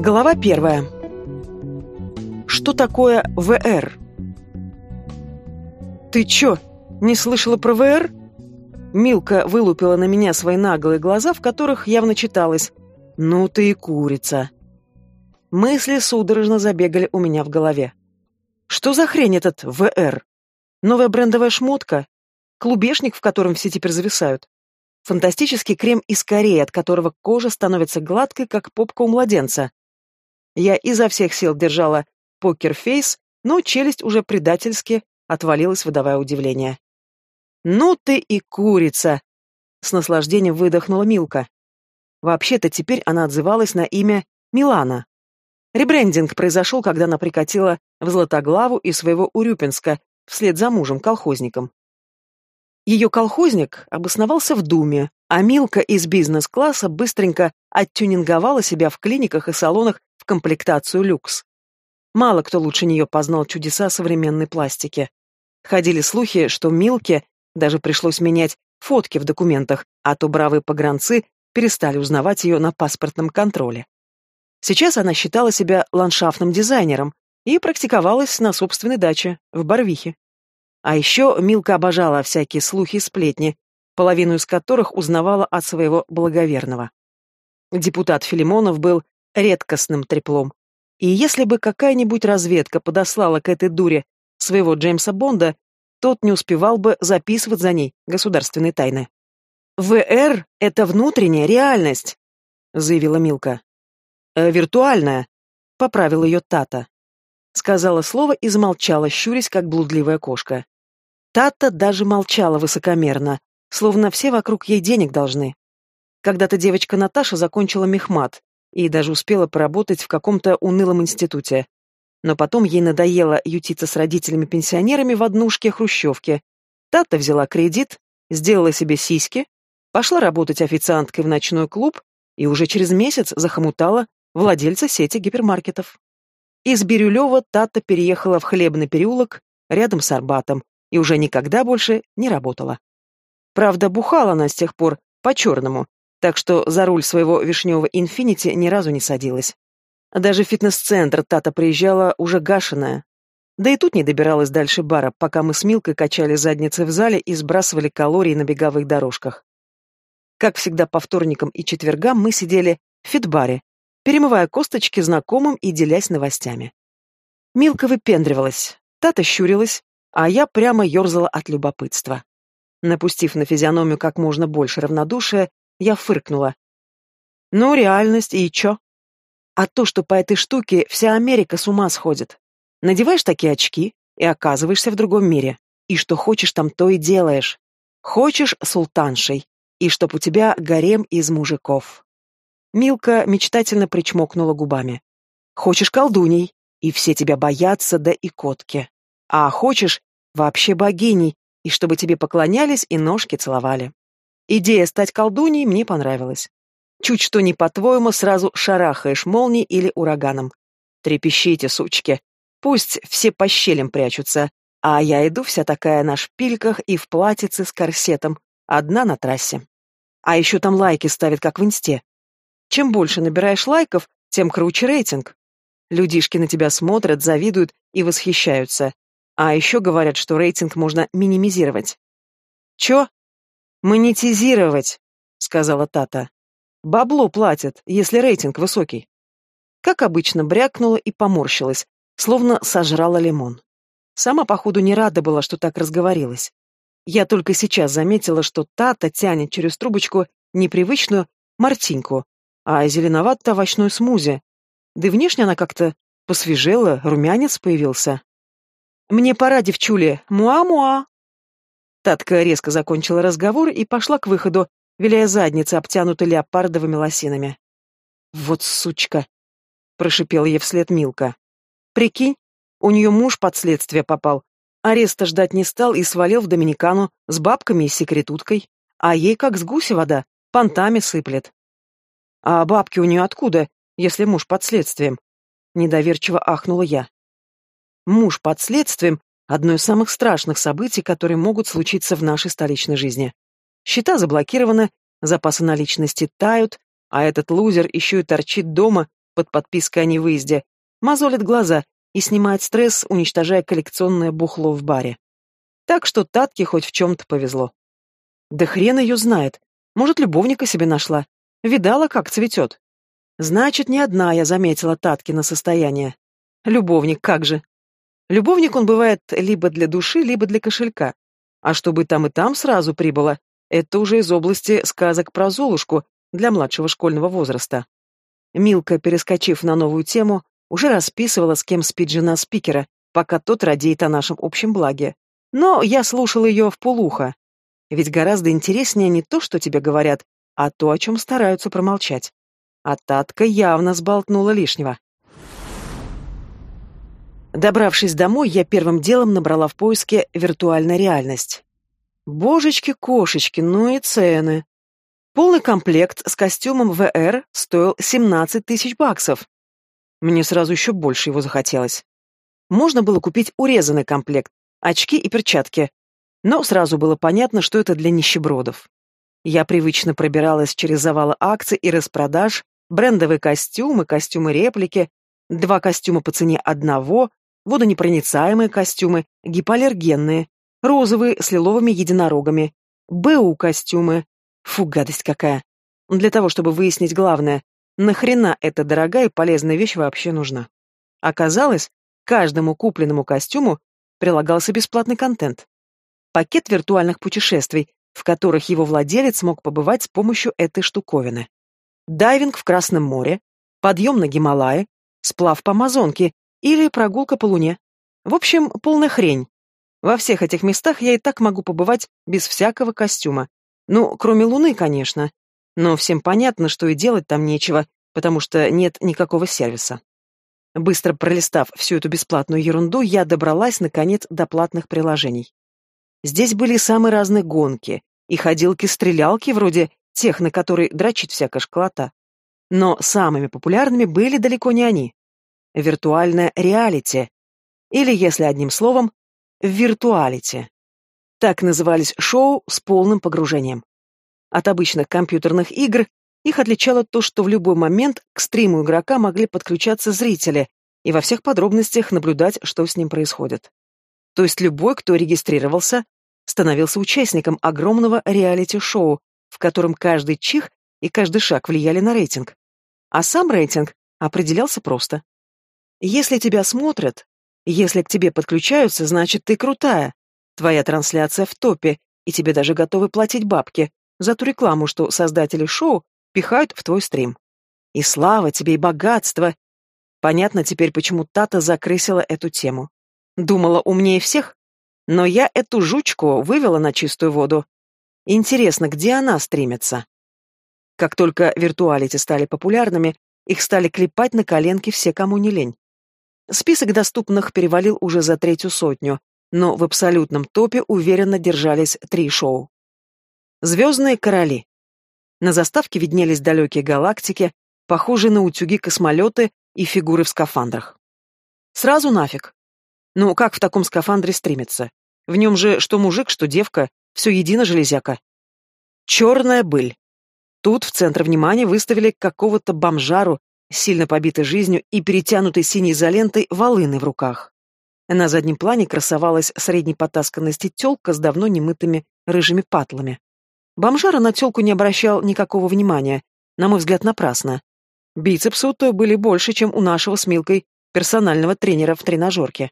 Глава первая. Что такое ВР? «Ты чё, не слышала про ВР?» Милка вылупила на меня свои наглые глаза, в которых явно читалось «Ну ты и курица». Мысли судорожно забегали у меня в голове. Что за хрень этот ВР? Новая брендовая шмотка? Клубешник, в котором все теперь зависают? Фантастический крем из Кореи, от которого кожа становится гладкой, как попка у младенца. Я изо всех сил держала покерфейс, но челюсть уже предательски отвалилась, выдавая удивление. «Ну ты и курица!» — с наслаждением выдохнула Милка. Вообще-то теперь она отзывалась на имя Милана. Ребрендинг произошел, когда она прикатила в Златоглаву и своего Урюпинска вслед за мужем-колхозником. Ее колхозник обосновался в Думе, а Милка из бизнес-класса быстренько оттюнинговала себя в клиниках и салонах комплектацию люкс. Мало кто лучше нее познал чудеса современной пластики. Ходили слухи, что Милке даже пришлось менять фотки в документах, а то бравые погранцы перестали узнавать ее на паспортном контроле. Сейчас она считала себя ландшафтным дизайнером и практиковалась на собственной даче, в Барвихе. А еще Милка обожала всякие слухи и сплетни, половину из которых узнавала от своего благоверного. Депутат Филимонов был редкостным треплом. И если бы какая-нибудь разведка подослала к этой дуре своего Джеймса Бонда, тот не успевал бы записывать за ней государственные тайны. «ВР — это внутренняя реальность», — заявила Милка. «Э, «Виртуальная», — поправил ее Тата. Сказала слово и замолчала, щурясь, как блудливая кошка. Тата даже молчала высокомерно, словно все вокруг ей денег должны. Когда-то девочка Наташа закончила мехмат и даже успела поработать в каком-то унылом институте. Но потом ей надоело ютиться с родителями-пенсионерами в однушке-хрущевке. Тата взяла кредит, сделала себе сиськи, пошла работать официанткой в ночной клуб и уже через месяц захомутала владельца сети гипермаркетов. Из Бирюлева Тата переехала в Хлебный переулок рядом с Арбатом и уже никогда больше не работала. Правда, бухала она с тех пор по-черному, так что за руль своего вишневого «Инфинити» ни разу не садилась. Даже в фитнес-центр Тата приезжала уже гашеная. Да и тут не добиралась дальше бара, пока мы с Милкой качали задницы в зале и сбрасывали калории на беговых дорожках. Как всегда по вторникам и четвергам мы сидели в фитбаре, перемывая косточки знакомым и делясь новостями. Милка выпендривалась, Тата щурилась, а я прямо ерзала от любопытства. Напустив на физиономию как можно больше равнодушия, я фыркнула. «Ну, реальность, и чё?» «А то, что по этой штуке вся Америка с ума сходит. Надеваешь такие очки и оказываешься в другом мире. И что хочешь, там то и делаешь. Хочешь султаншей, и чтоб у тебя гарем из мужиков». Милка мечтательно причмокнула губами. «Хочешь колдуней, и все тебя боятся, да и котки. А хочешь вообще богиней, и чтобы тебе поклонялись и ножки целовали. Идея стать колдуней мне понравилась. Чуть что не по-твоему, сразу шарахаешь молнией или ураганом. Трепещите, сучки. Пусть все по щелям прячутся, а я иду вся такая на шпильках и в платьице с корсетом, одна на трассе. А еще там лайки ставят, как в инсте. Чем больше набираешь лайков, тем круче рейтинг. Людишки на тебя смотрят, завидуют и восхищаются. А еще говорят, что рейтинг можно минимизировать. Чё? Монетизировать, сказала Тата. Бабло платят, если рейтинг высокий. Как обычно, брякнула и поморщилась, словно сожрала лимон. Сама, походу, не рада была, что так разговорилась. Я только сейчас заметила, что Тата тянет через трубочку непривычную мартинку, а зеленовато-овощной смузи. Да и внешне она как-то посвежела, румянец появился. «Мне пора, девчули! Муа-муа!» Татка резко закончила разговор и пошла к выходу, виляя задницы, обтянутой леопардовыми лосинами. «Вот сучка!» — прошипела ей вслед Милка. «Прикинь, у нее муж под следствие попал. Ареста ждать не стал и свалил в Доминикану с бабками и секретуткой. А ей как с гуся вода, понтами сыплет. А бабки у нее откуда, если муж под следствием?» Недоверчиво ахнула я. Муж под следствием – одно из самых страшных событий, которые могут случиться в нашей столичной жизни. Счета заблокированы, запасы наличности тают, а этот лузер еще и торчит дома, под подпиской о невыезде, мозолит глаза и снимает стресс, уничтожая коллекционное бухло в баре. Так что Татке хоть в чем-то повезло. Да хрен ее знает. Может, любовника себе нашла. Видала, как цветет. Значит, не одна я заметила Таткино состояние. Любовник, как же. Любовник он бывает либо для души, либо для кошелька. А чтобы там и там сразу прибыло, это уже из области сказок про Золушку для младшего школьного возраста. Милка, перескочив на новую тему, уже расписывала, с кем спит жена спикера, пока тот радеет о нашем общем благе. Но я слушал ее в полухо. Ведь гораздо интереснее не то, что тебе говорят, а то, о чем стараются промолчать. А Татка явно сболтнула лишнего. Добравшись домой, я первым делом набрала в поиске «виртуальная реальность». Божечки-кошечки, ну и цены. Полный комплект с костюмом VR стоил 17 тысяч баксов. Мне сразу еще больше его захотелось. Можно было купить урезанный комплект, очки и перчатки, но сразу было понятно, что это для нищебродов. Я привычно пробиралась через завалы акций и распродаж, брендовые костюмы, костюмы реплики, два костюма по цене одного, водонепроницаемые костюмы, гипоаллергенные, розовые с лиловыми единорогами, БУ костюмы. Фу, гадость какая. Для того, чтобы выяснить главное, нахрена эта дорогая и полезная вещь вообще нужна. Оказалось, каждому купленному костюму прилагался бесплатный контент. Пакет виртуальных путешествий, в которых его владелец мог побывать с помощью этой штуковины. Дайвинг в Красном море, подъем на Гималаи, сплав по Амазонке или прогулка по Луне. В общем, полная хрень. Во всех этих местах я и так могу побывать без всякого костюма. Ну, кроме Луны, конечно. Но всем понятно, что и делать там нечего, потому что нет никакого сервиса. Быстро пролистав всю эту бесплатную ерунду, я добралась, наконец, до платных приложений. Здесь были самые разные гонки и ходилки-стрелялки, вроде тех, на которые дрочит всякая школота. Но самыми популярными были далеко не они виртуальное реалити, или, если одним словом, виртуалити. Так назывались шоу с полным погружением. От обычных компьютерных игр их отличало то, что в любой момент к стриму игрока могли подключаться зрители и во всех подробностях наблюдать, что с ним происходит. То есть любой, кто регистрировался, становился участником огромного реалити-шоу, в котором каждый чих и каждый шаг влияли на рейтинг. А сам рейтинг определялся просто. Если тебя смотрят, если к тебе подключаются, значит, ты крутая. Твоя трансляция в топе, и тебе даже готовы платить бабки за ту рекламу, что создатели шоу пихают в твой стрим. И слава тебе, и богатство. Понятно теперь, почему Тата закрысила эту тему. Думала умнее всех? Но я эту жучку вывела на чистую воду. Интересно, где она стримится? Как только виртуалити стали популярными, их стали клепать на коленки все, кому не лень. Список доступных перевалил уже за третью сотню, но в абсолютном топе уверенно держались три шоу. «Звездные короли». На заставке виднелись далекие галактики, похожие на утюги космолеты и фигуры в скафандрах. Сразу нафиг. Ну, как в таком скафандре стримиться? В нем же что мужик, что девка, все едино железяка. Черная быль. Тут в центр внимания выставили какого-то бомжару сильно побитой жизнью и перетянутой синей изолентой волыны в руках. На заднем плане красовалась средней потасканности тёлка с давно немытыми рыжими патлами. Бомжара на тёлку не обращал никакого внимания, на мой взгляд, напрасно. Бицепсы у той были больше, чем у нашего с Милкой персонального тренера в тренажерке.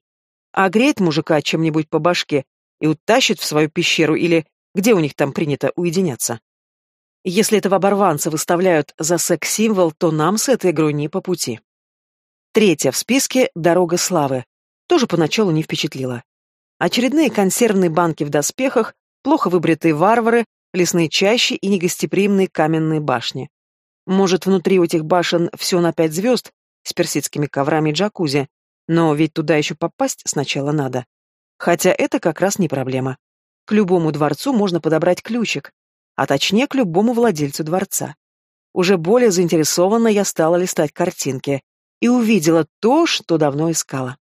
А греет мужика чем-нибудь по башке и утащит в свою пещеру или где у них там принято уединяться. Если этого оборванца выставляют за секс-символ, то нам с этой игрой не по пути. Третья в списке «Дорога славы». Тоже поначалу не впечатлила. Очередные консервные банки в доспехах, плохо выбритые варвары, лесные чащи и негостеприимные каменные башни. Может, внутри у этих башен все на пять звезд, с персидскими коврами и джакузи, но ведь туда еще попасть сначала надо. Хотя это как раз не проблема. К любому дворцу можно подобрать ключик, а точнее к любому владельцу дворца. Уже более заинтересованно я стала листать картинки и увидела то, что давно искала.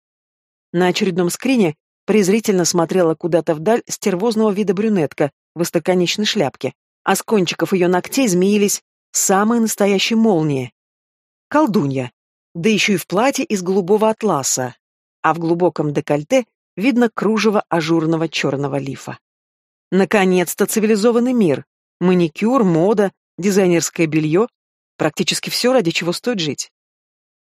На очередном скрине презрительно смотрела куда-то вдаль стервозного вида брюнетка в остроконечной шляпке, а с кончиков ее ногтей змеились самые настоящие молнии. Колдунья. да еще и в платье из голубого атласа, а в глубоком декольте видно кружево ажурного черного лифа. Наконец-то цивилизованный мир. Маникюр, мода, дизайнерское белье. Практически все, ради чего стоит жить.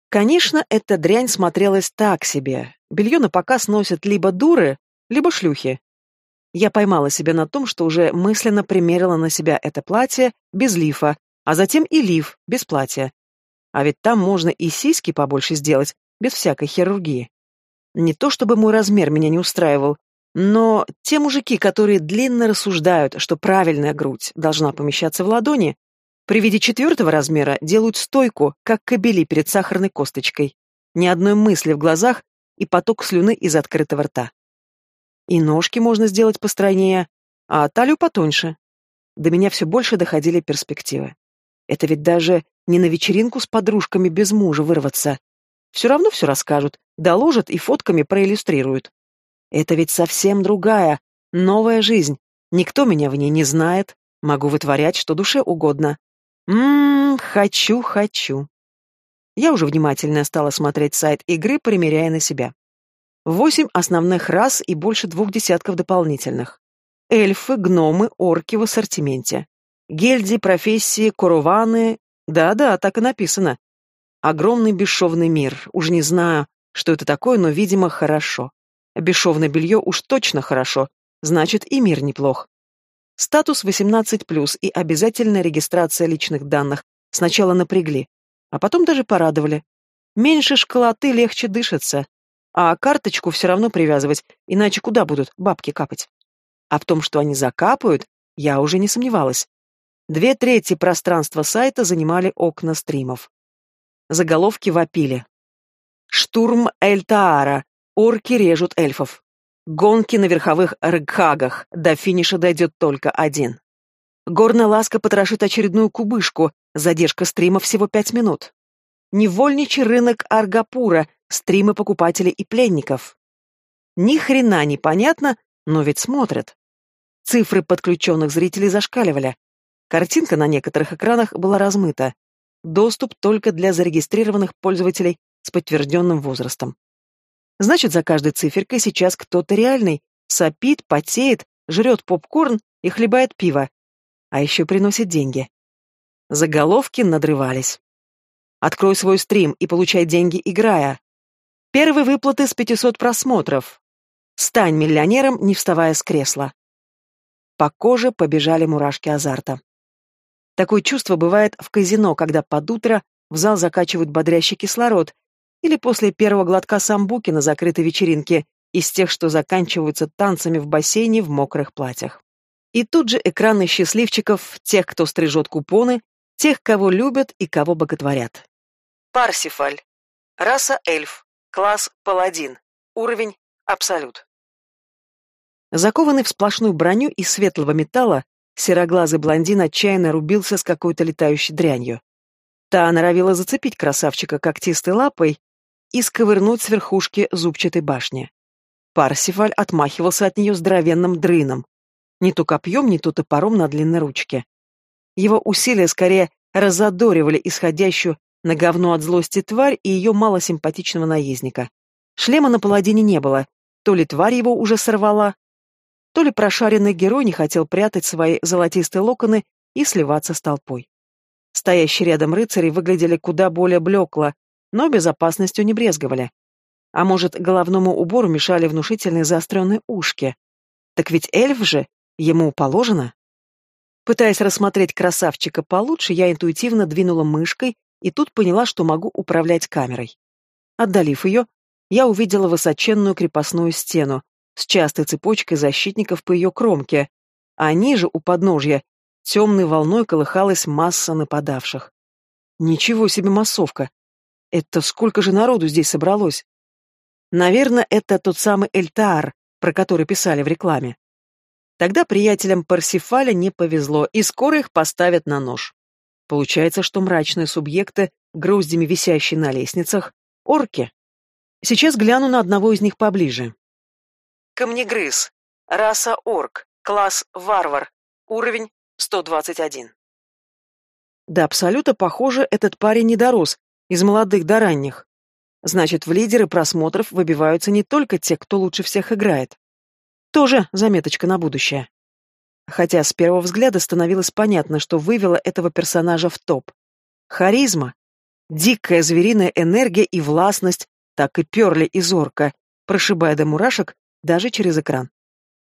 Конечно, эта дрянь смотрелась так себе. Белье на показ носят либо дуры, либо шлюхи. Я поймала себя на том, что уже мысленно примерила на себя это платье без лифа, а затем и лиф без платья. А ведь там можно и сиськи побольше сделать, без всякой хирургии. Не то чтобы мой размер меня не устраивал, но те мужики, которые длинно рассуждают, что правильная грудь должна помещаться в ладони, при виде четвертого размера делают стойку, как кобели перед сахарной косточкой. Ни одной мысли в глазах и поток слюны из открытого рта. И ножки можно сделать постройнее, а талию потоньше. До меня все больше доходили перспективы. Это ведь даже не на вечеринку с подружками без мужа вырваться. Все равно все расскажут, доложат и фотками проиллюстрируют. Это ведь совсем другая, новая жизнь. Никто меня в ней не знает. Могу вытворять, что душе угодно. Ммм, хочу, хочу. Я уже внимательно стала смотреть сайт игры, примеряя на себя. Восемь основных рас и больше двух десятков дополнительных. Эльфы, гномы, орки в ассортименте. Гильдии, профессии, курованы. Да-да, так и написано. Огромный бесшовный мир. Уж не знаю, что это такое, но, видимо, хорошо. Бесшовное белье уж точно хорошо. Значит, и мир неплох. Статус 18+, и обязательная регистрация личных данных. Сначала напрягли, а потом даже порадовали. Меньше школоты легче дышится. А карточку все равно привязывать, иначе куда будут бабки капать? А в том, что они закапают, я уже не сомневалась. Две трети пространства сайта занимали окна стримов. Заголовки вопили. «Штурм Эльтаара. Орки режут эльфов. Гонки на верховых ргхагах. До финиша дойдет только один. Горная ласка потрошит очередную кубышку. Задержка стрима всего пять минут. Невольничий рынок Аргапура. Стримы покупателей и пленников. Ни хрена не понятно, но ведь смотрят. Цифры подключенных зрителей зашкаливали. Картинка на некоторых экранах была размыта. Доступ только для зарегистрированных пользователей с подтвержденным возрастом. Значит, за каждой циферкой сейчас кто-то реальный, сопит, потеет, жрет попкорн и хлебает пиво. А еще приносит деньги. Заголовки надрывались. Открой свой стрим и получай деньги, играя. Первые выплаты с 500 просмотров. Стань миллионером, не вставая с кресла. По коже побежали мурашки азарта. Такое чувство бывает в казино, когда под утро в зал закачивают бодрящий кислород, или после первого глотка самбуки на закрытой вечеринке, из тех, что заканчиваются танцами в бассейне в мокрых платьях. И тут же экраны счастливчиков, тех, кто стрижет купоны, тех, кого любят и кого боготворят. Парсифаль. Раса эльф. Класс паладин. Уровень абсолют. Закованный в сплошную броню из светлого металла, Сероглазый блондин отчаянно рубился с какой-то летающей дрянью. Та норовила зацепить красавчика когтистой лапой и сковырнуть с верхушки зубчатой башни. Парсифаль отмахивался от нее здоровенным дрыном. Не то копьем, не то топором на длинной ручке. Его усилия скорее разодоривали исходящую на говно от злости тварь и ее малосимпатичного наездника. Шлема на паладине не было, то ли тварь его уже сорвала, то ли прошаренный герой не хотел прятать свои золотистые локоны и сливаться с толпой. Стоящие рядом рыцари выглядели куда более блекло, но безопасностью не брезговали. А может, головному убору мешали внушительные заостренные ушки? Так ведь эльф же, ему положено. Пытаясь рассмотреть красавчика получше, я интуитивно двинула мышкой и тут поняла, что могу управлять камерой. Отдалив ее, я увидела высоченную крепостную стену, с частой цепочкой защитников по ее кромке, а ниже, у подножья, темной волной колыхалась масса нападавших. Ничего себе массовка! Это сколько же народу здесь собралось? Наверное, это тот самый Эльтаар, про который писали в рекламе. Тогда приятелям Парсифаля не повезло, и скоро их поставят на нож. Получается, что мрачные субъекты, груздями висящие на лестницах, орки. Сейчас гляну на одного из них поближе. Камнегрыз. Раса орк. Класс варвар. Уровень 121. Да абсолютно похоже, этот парень не дорос, из молодых до ранних. Значит, в лидеры просмотров выбиваются не только те, кто лучше всех играет. Тоже заметочка на будущее. Хотя с первого взгляда становилось понятно, что вывело этого персонажа в топ. Харизма, дикая звериная энергия и властность так и перли из орка, прошибая до мурашек даже через экран.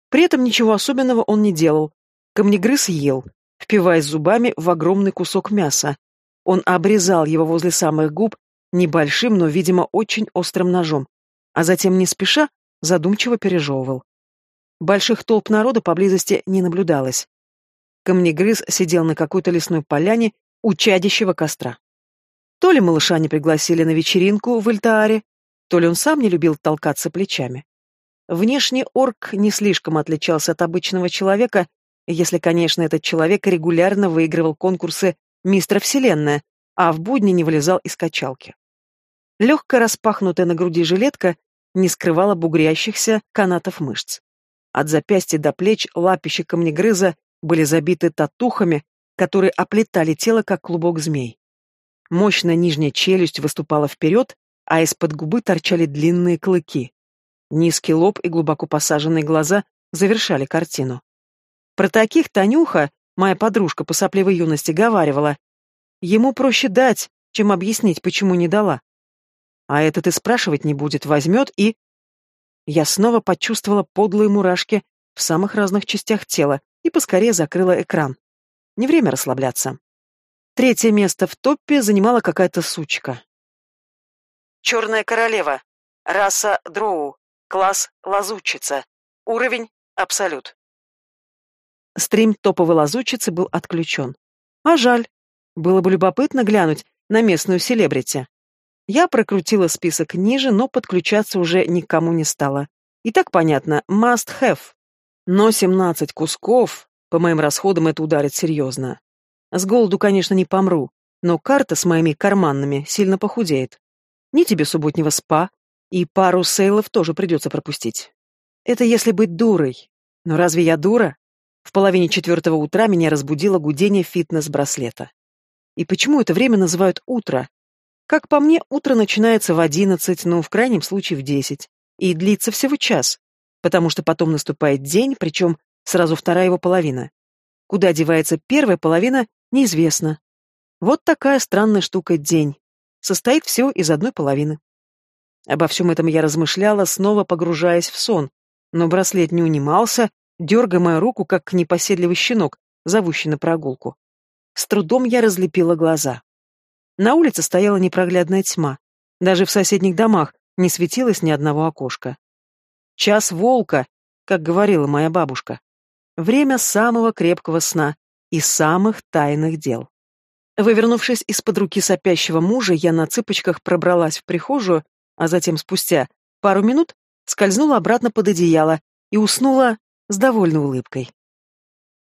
При этом ничего особенного он не делал. Камнегрыз ел, впиваясь зубами в огромный кусок мяса. Он обрезал его возле самых губ небольшим, но, видимо, очень острым ножом, а затем, не спеша, задумчиво пережевывал. Больших толп народа поблизости не наблюдалось. Камнегрыз сидел на какой-то лесной поляне у чадящего костра. То ли малыша не пригласили на вечеринку в Ильтааре, то ли он сам не любил толкаться плечами. Внешне орк не слишком отличался от обычного человека, если, конечно, этот человек регулярно выигрывал конкурсы «Мистер Вселенная», а в будни не вылезал из качалки. Легкая распахнутая на груди жилетка не скрывала бугрящихся канатов мышц. От запястья до плеч лапища камнегрыза были забиты татухами, которые оплетали тело, как клубок змей. Мощная нижняя челюсть выступала вперед, а из-под губы торчали длинные клыки. Низкий лоб и глубоко посаженные глаза завершали картину. Про таких Танюха, моя подружка по сопливой юности, говаривала. Ему проще дать, чем объяснить, почему не дала. А этот и спрашивать не будет, возьмет и... Я снова почувствовала подлые мурашки в самых разных частях тела и поскорее закрыла экран. Не время расслабляться. Третье место в топе занимала какая-то сучка. Черная королева. Раса дроу. Класс лазутчица. Уровень абсолют. Стрим топовой лазутчицы был отключен. А жаль. Было бы любопытно глянуть на местную селебрити. Я прокрутила список ниже, но подключаться уже никому не стало. И так понятно, must have. Но 17 кусков, по моим расходам это ударит серьезно. С голоду, конечно, не помру, но карта с моими карманными сильно похудеет. Ни тебе субботнего спа, и пару сейлов тоже придется пропустить. Это если быть дурой. Но разве я дура? В половине четвертого утра меня разбудило гудение фитнес-браслета. И почему это время называют утро? Как по мне, утро начинается в одиннадцать, но в крайнем случае в десять. И длится всего час, потому что потом наступает день, причем сразу вторая его половина. Куда девается первая половина, неизвестно. Вот такая странная штука день. Состоит все из одной половины. Обо всем этом я размышляла, снова погружаясь в сон, но браслет не унимался, дергая мою руку, как непоседливый щенок, зовущий на прогулку. С трудом я разлепила глаза. На улице стояла непроглядная тьма. Даже в соседних домах не светилось ни одного окошка. Час волка, как говорила моя бабушка. Время самого крепкого сна и самых тайных дел. Вывернувшись из-под руки сопящего мужа, я на цыпочках пробралась в прихожую, а затем спустя пару минут скользнула обратно под одеяло и уснула с довольной улыбкой.